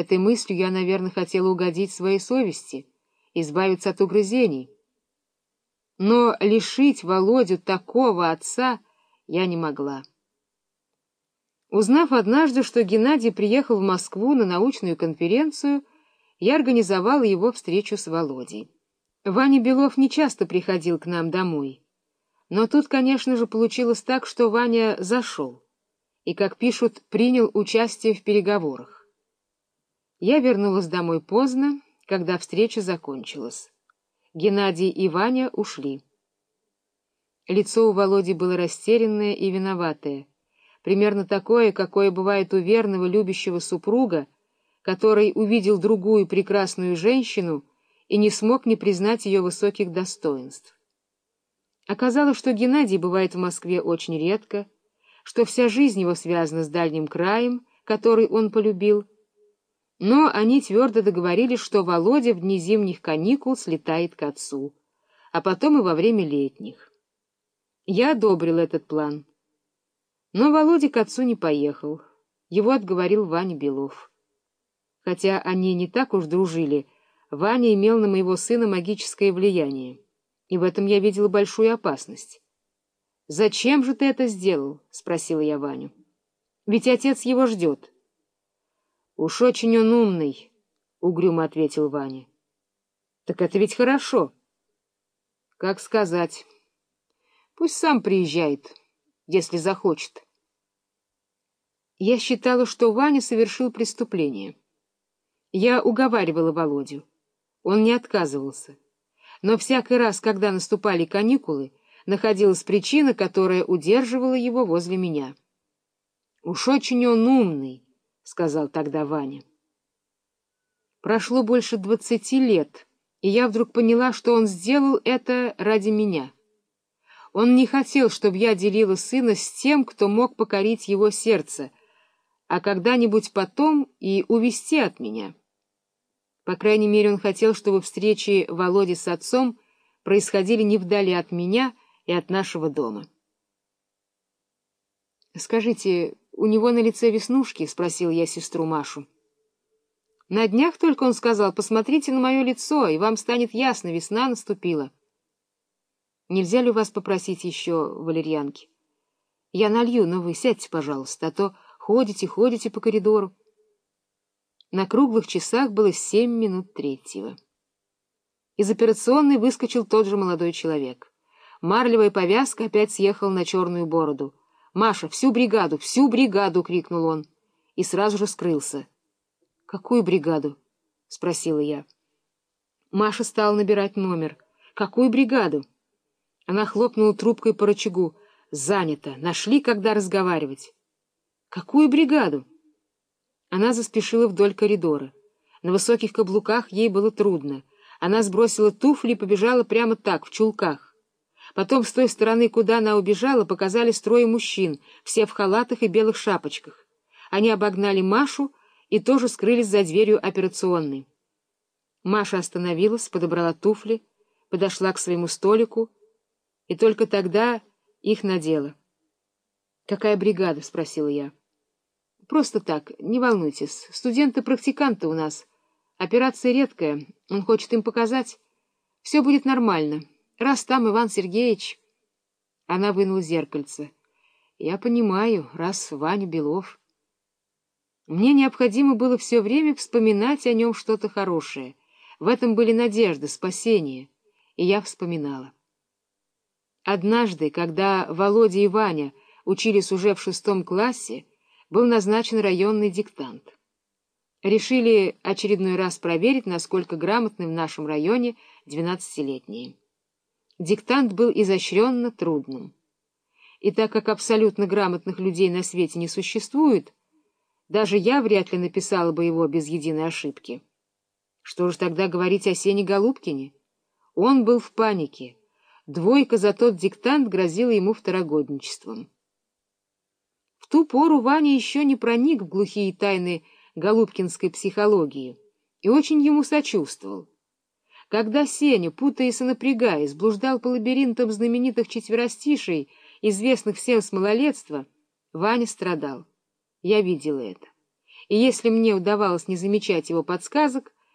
Этой мыслью я, наверное, хотела угодить своей совести, избавиться от угрызений. Но лишить Володю такого отца я не могла. Узнав однажды, что Геннадий приехал в Москву на научную конференцию, я организовала его встречу с Володей. Ваня Белов не часто приходил к нам домой. Но тут, конечно же, получилось так, что Ваня зашел и, как пишут, принял участие в переговорах. Я вернулась домой поздно, когда встреча закончилась. Геннадий и Ваня ушли. Лицо у Володи было растерянное и виноватое, примерно такое, какое бывает у верного любящего супруга, который увидел другую прекрасную женщину и не смог не признать ее высоких достоинств. Оказалось, что Геннадий бывает в Москве очень редко, что вся жизнь его связана с дальним краем, который он полюбил, но они твердо договорились, что Володя в дни зимних каникул слетает к отцу, а потом и во время летних. Я одобрил этот план. Но Володя к отцу не поехал. Его отговорил Ваня Белов. Хотя они не так уж дружили, Ваня имел на моего сына магическое влияние, и в этом я видела большую опасность. — Зачем же ты это сделал? — спросила я Ваню. — Ведь отец его ждет. Уж очень он умный, — угрюмо ответил Ваня. — Так это ведь хорошо. — Как сказать. Пусть сам приезжает, если захочет. Я считала, что Ваня совершил преступление. Я уговаривала Володю. Он не отказывался. Но всякий раз, когда наступали каникулы, находилась причина, которая удерживала его возле меня. Уж очень он умный, — сказал тогда Ваня. Прошло больше двадцати лет, и я вдруг поняла, что он сделал это ради меня. Он не хотел, чтобы я делила сына с тем, кто мог покорить его сердце, а когда-нибудь потом и увести от меня. По крайней мере, он хотел, чтобы встречи Володи с отцом происходили не вдали от меня и от нашего дома. — Скажите, у него на лице веснушки? — спросил я сестру Машу. — На днях только он сказал, посмотрите на мое лицо, и вам станет ясно, весна наступила. — Нельзя ли у вас попросить еще валерьянки? — Я налью, но вы сядьте, пожалуйста, а то ходите, ходите по коридору. На круглых часах было семь минут третьего. Из операционной выскочил тот же молодой человек. Марлевая повязка опять съехала на черную бороду — «Маша, всю бригаду, всю бригаду!» — крикнул он. И сразу же скрылся. «Какую бригаду?» — спросила я. Маша стала набирать номер. «Какую бригаду?» Она хлопнула трубкой по рычагу. «Занято. Нашли, когда разговаривать». «Какую бригаду?» Она заспешила вдоль коридора. На высоких каблуках ей было трудно. Она сбросила туфли и побежала прямо так, в чулках. Потом с той стороны, куда она убежала, показали строй мужчин, все в халатах и белых шапочках. Они обогнали Машу и тоже скрылись за дверью операционной. Маша остановилась, подобрала туфли, подошла к своему столику и только тогда их надела. — Какая бригада? — спросила я. — Просто так, не волнуйтесь. Студенты-практиканты у нас. Операция редкая, он хочет им показать. Все будет нормально. Раз там Иван Сергеевич... Она вынула зеркальце. Я понимаю, раз Ваня Белов. Мне необходимо было все время вспоминать о нем что-то хорошее. В этом были надежды, спасение. И я вспоминала. Однажды, когда Володя и Ваня учились уже в шестом классе, был назначен районный диктант. Решили очередной раз проверить, насколько грамотны в нашем районе двенадцатилетние. Диктант был изощренно трудным. И так как абсолютно грамотных людей на свете не существует, даже я вряд ли написала бы его без единой ошибки. Что же тогда говорить о Сене Голубкине? Он был в панике. Двойка за тот диктант грозила ему второгодничеством. В ту пору Ваня еще не проник в глухие тайны голубкинской психологии и очень ему сочувствовал. Когда Сеня, путаясь и напрягаясь, блуждал по лабиринтам знаменитых четверостишей, известных всем с малолетства, Ваня страдал. Я видела это. и если мне удавалось не замечать его подсказок,